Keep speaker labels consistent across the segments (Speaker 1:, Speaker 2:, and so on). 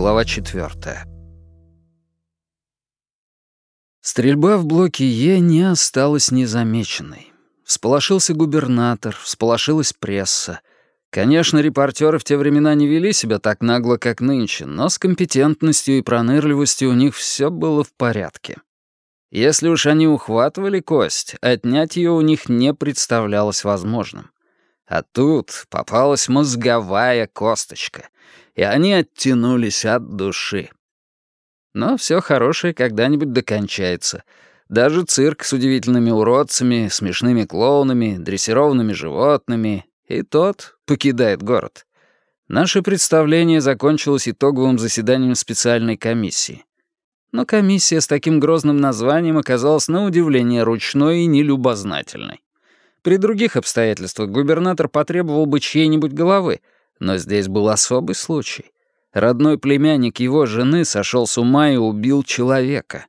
Speaker 1: Глава 4. Стрельба в блоке Е не осталась незамеченной. Всполошился губернатор, всполошилась пресса. Конечно, репортеры в те времена не вели себя так нагло, как нынче, но с компетентностью и пронырливостью у них все было в порядке. Если уж они ухватывали кость, отнять ее у них не представлялось возможным. А тут попалась мозговая косточка, и они оттянулись от души. Но все хорошее когда-нибудь докончается. Даже цирк с удивительными уродцами, смешными клоунами, дрессированными животными, и тот покидает город. Наше представление закончилось итоговым заседанием специальной комиссии. Но комиссия с таким грозным названием оказалась на удивление ручной и нелюбознательной. При других обстоятельствах губернатор потребовал бы чьей-нибудь головы, но здесь был особый случай. Родной племянник его жены сошел с ума и убил человека.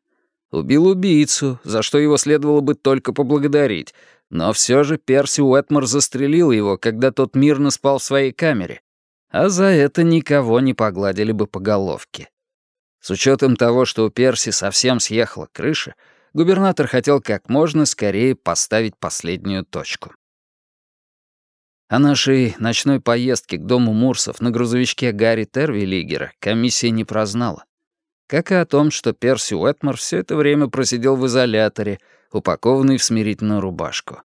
Speaker 1: Убил убийцу, за что его следовало бы только поблагодарить, но все же Перси Уэтмор застрелил его, когда тот мирно спал в своей камере, а за это никого не погладили бы по головке. С учетом того, что у Перси совсем съехала крыша, губернатор хотел как можно скорее поставить последнюю точку. О нашей ночной поездке к дому Мурсов на грузовичке Гарри Тервилигера комиссия не прознала. Как и о том, что Перси Уэтмор все это время просидел в изоляторе, упакованный в смирительную рубашку.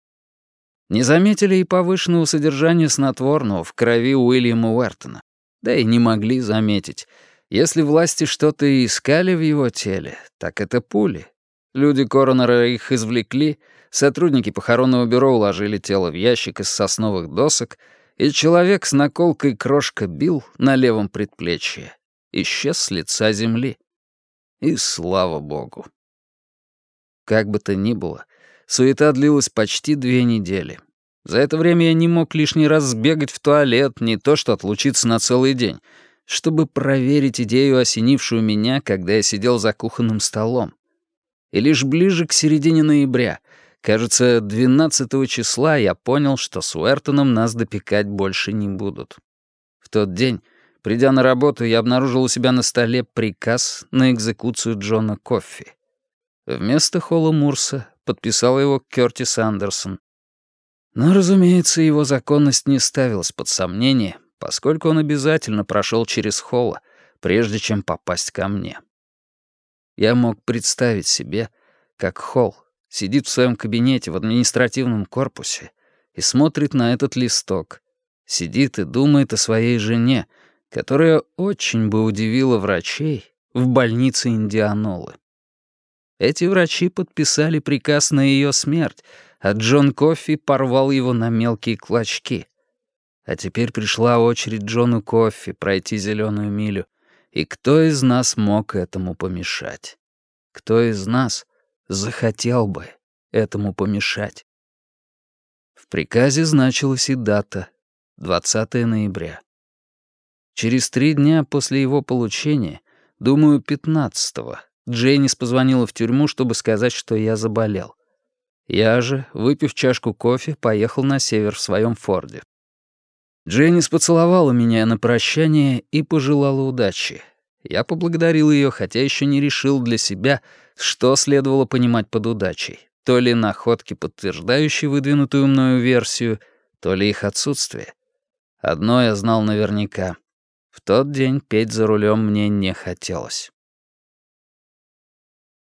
Speaker 1: Не заметили и повышенного содержания снотворного в крови Уильяма Уэртона. Да и не могли заметить. Если власти что-то и искали в его теле, так это пули. Люди коронера их извлекли — Сотрудники похоронного бюро уложили тело в ящик из сосновых досок, и человек с наколкой крошка бил на левом предплечье. Исчез с лица земли. И слава богу. Как бы то ни было, суета длилась почти две недели. За это время я не мог лишний раз сбегать в туалет, не то что отлучиться на целый день, чтобы проверить идею, осенившую меня, когда я сидел за кухонным столом. И лишь ближе к середине ноября — Кажется, 12 числа я понял, что с Уэртоном нас допекать больше не будут. В тот день, придя на работу, я обнаружил у себя на столе приказ на экзекуцию Джона Коффи. Вместо Холла Мурса подписал его Кёртис Андерсон. Но, разумеется, его законность не ставилась под сомнение, поскольку он обязательно прошел через Холла, прежде чем попасть ко мне. Я мог представить себе, как Холл сидит в своем кабинете в административном корпусе и смотрит на этот листок. Сидит и думает о своей жене, которая очень бы удивила врачей в больнице Индианолы. Эти врачи подписали приказ на ее смерть, а Джон Коффи порвал его на мелкие клочки. А теперь пришла очередь Джону Коффи пройти зеленую милю. И кто из нас мог этому помешать? Кто из нас захотел бы этому помешать. В приказе значилась и дата — 20 ноября. Через три дня после его получения, думаю, 15-го, Джейнис позвонила в тюрьму, чтобы сказать, что я заболел. Я же, выпив чашку кофе, поехал на север в своем Форде. Джейнис поцеловала меня на прощание и пожелала удачи. Я поблагодарил ее, хотя еще не решил для себя, что следовало понимать под удачей. То ли находки, подтверждающие выдвинутую мною версию, то ли их отсутствие. Одно я знал наверняка. В тот день петь за рулем мне не хотелось.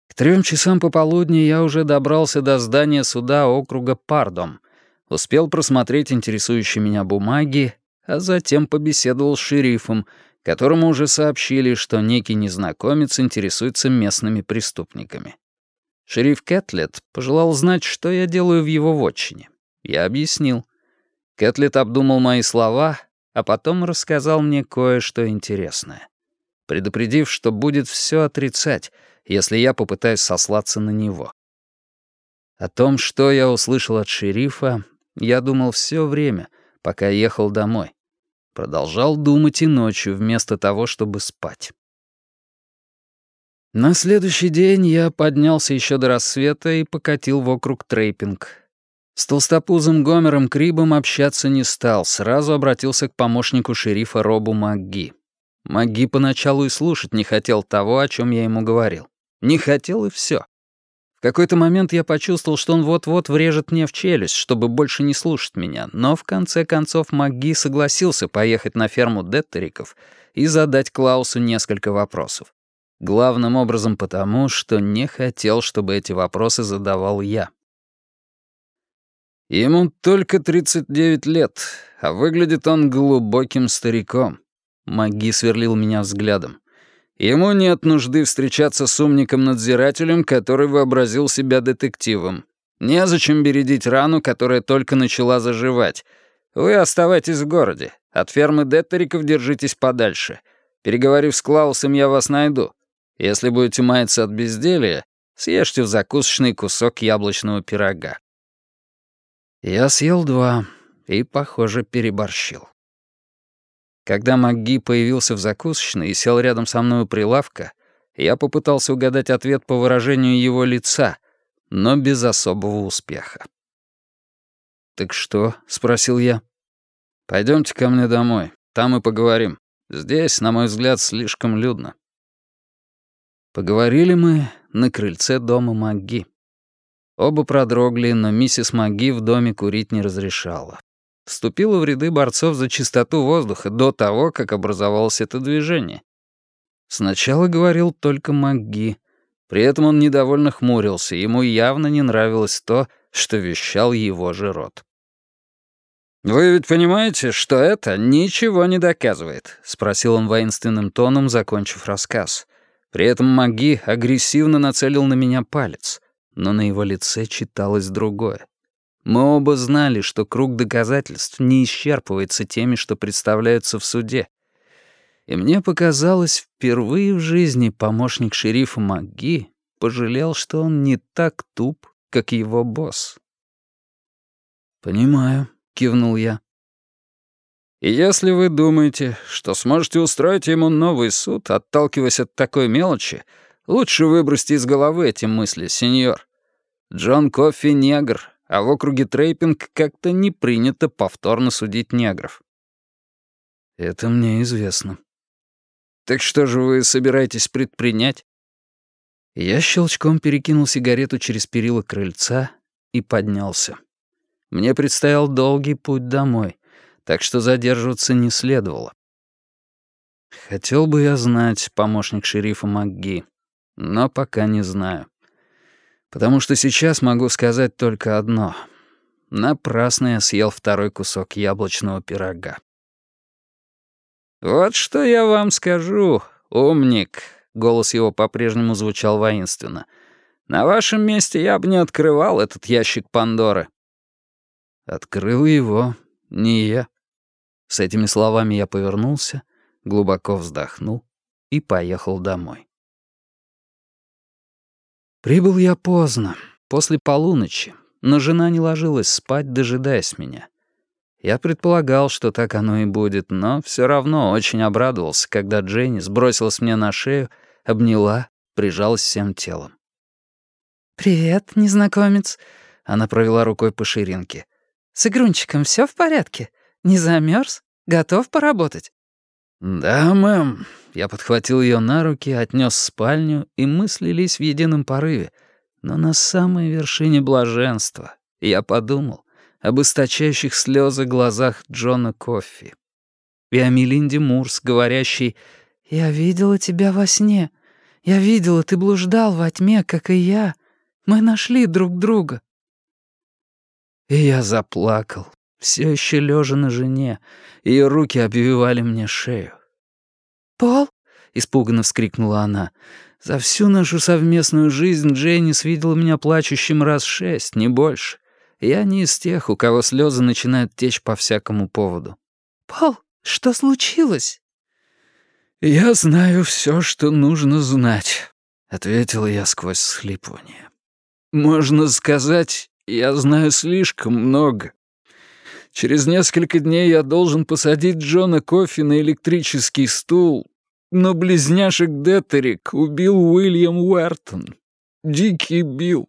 Speaker 1: К трем часам пополудни я уже добрался до здания суда округа Пардом, успел просмотреть интересующие меня бумаги, а затем побеседовал с шерифом — которому уже сообщили, что некий незнакомец интересуется местными преступниками. Шериф Кэтлет пожелал знать, что я делаю в его вотчине. Я объяснил. Кэтлет обдумал мои слова, а потом рассказал мне кое-что интересное, предупредив, что будет все отрицать, если я попытаюсь сослаться на него. О том, что я услышал от шерифа, я думал все время, пока ехал домой. Продолжал думать и ночью, вместо того, чтобы спать. На следующий день я поднялся еще до рассвета и покатил вокруг трейпинг. С толстопузым Гомером Крибом общаться не стал, сразу обратился к помощнику шерифа Робу МакГи. Маги поначалу и слушать не хотел того, о чем я ему говорил. Не хотел и все. В какой-то момент я почувствовал, что он вот-вот врежет мне в челюсть, чтобы больше не слушать меня, но в конце концов Маги согласился поехать на ферму Деттериков и задать Клаусу несколько вопросов. Главным образом потому, что не хотел, чтобы эти вопросы задавал я. Ему только 39 лет, а выглядит он глубоким стариком. Маги сверлил меня взглядом. Ему нет нужды встречаться с умником-надзирателем, который вообразил себя детективом. Незачем бередить рану, которая только начала заживать. Вы оставайтесь в городе. От фермы Деттериков держитесь подальше. Переговорив с Клаусом, я вас найду. Если будете маяться от безделья, съешьте в закусочный кусок яблочного пирога. Я съел два и, похоже, переборщил. Когда МакГи появился в закусочной и сел рядом со мной у прилавка, я попытался угадать ответ по выражению его лица, но без особого успеха. «Так что?» — спросил я. Пойдемте ко мне домой, там и поговорим. Здесь, на мой взгляд, слишком людно». Поговорили мы на крыльце дома МакГи. Оба продрогли, но миссис МакГи в доме курить не разрешала вступила в ряды борцов за чистоту воздуха до того, как образовалось это движение. Сначала говорил только МакГи. При этом он недовольно хмурился, ему явно не нравилось то, что вещал его же рот. «Вы ведь понимаете, что это ничего не доказывает?» — спросил он воинственным тоном, закончив рассказ. При этом Маги агрессивно нацелил на меня палец, но на его лице читалось другое. Мы оба знали, что круг доказательств не исчерпывается теми, что представляются в суде. И мне показалось, впервые в жизни помощник шерифа МакГи пожалел, что он не так туп, как его босс. «Понимаю», — кивнул я. И если вы думаете, что сможете устроить ему новый суд, отталкиваясь от такой мелочи, лучше выбросьте из головы эти мысли, сеньор. Джон Коффи — негр, а в округе Трейпинг как-то не принято повторно судить негров. Это мне известно. Так что же вы собираетесь предпринять? Я щелчком перекинул сигарету через перила крыльца и поднялся. Мне предстоял долгий путь домой, так что задерживаться не следовало. Хотел бы я знать, помощник шерифа МакГи, но пока не знаю. Потому что сейчас могу сказать только одно. Напрасно я съел второй кусок яблочного пирога. «Вот что я вам скажу, умник», — голос его по-прежнему звучал воинственно. «На вашем месте я бы не открывал этот ящик Пандоры». Открыл его не я. С этими словами я повернулся, глубоко вздохнул и поехал домой. Прибыл я поздно, после полуночи, но жена не ложилась спать, дожидаясь меня. Я предполагал, что так оно и будет, но все равно очень обрадовался, когда Дженни сбросилась мне на шею, обняла, прижалась всем телом.
Speaker 2: «Привет, незнакомец», — она провела рукой по ширинке. «С Игрунчиком все в порядке? Не замерз? Готов поработать?»
Speaker 1: «Да, мэм». Я подхватил ее на руки, отнес в спальню, и мы слились в едином порыве. Но на самой вершине блаженства я подумал об источающих слезы глазах Джона Коффи. И о Мелинде Мурс, говорящей «Я видела тебя во сне. Я видела, ты блуждал во тьме, как и я. Мы нашли друг друга». И я заплакал, все еще лежа на жене, ее руки обвивали мне шею.
Speaker 2: «Пол?»
Speaker 1: — испуганно вскрикнула она. «За всю нашу совместную жизнь Дженнис видела меня плачущим раз шесть, не больше. Я не из тех, у кого слезы начинают течь по всякому поводу».
Speaker 2: «Пол, что случилось?»
Speaker 1: «Я знаю все, что нужно знать», — ответила я сквозь схлипывание. «Можно сказать, я знаю слишком много. Через несколько дней я должен посадить Джона Кофи на электрический стул, но близняшек Деттерик убил Уильям Уэртон. Дикий Билл.